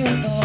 your love.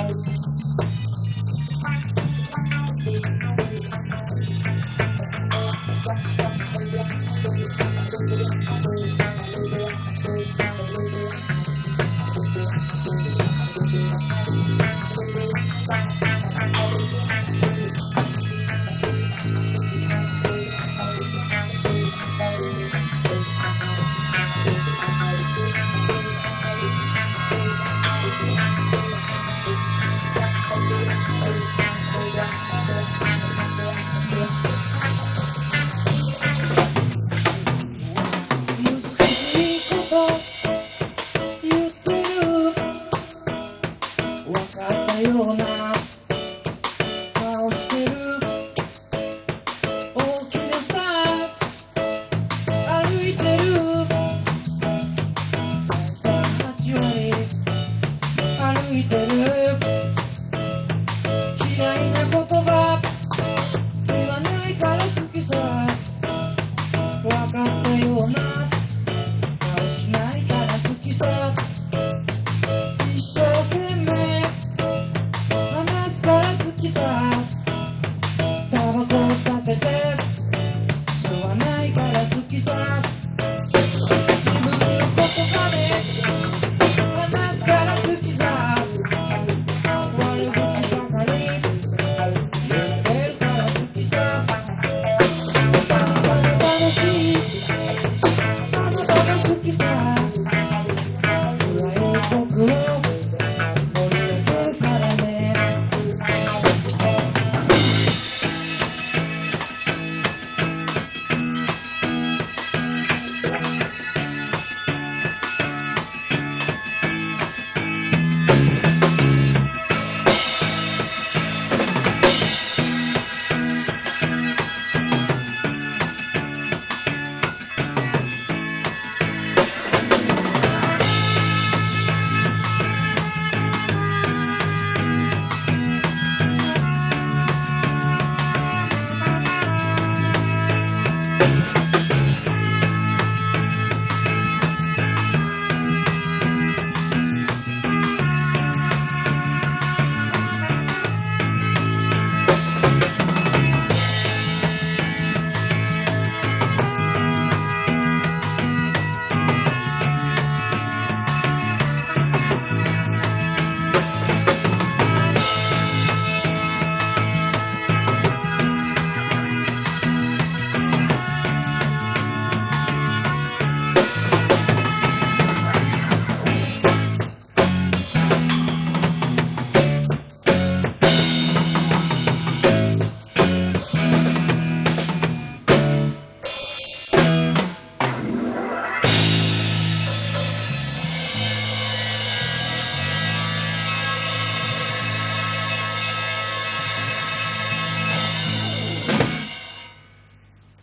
難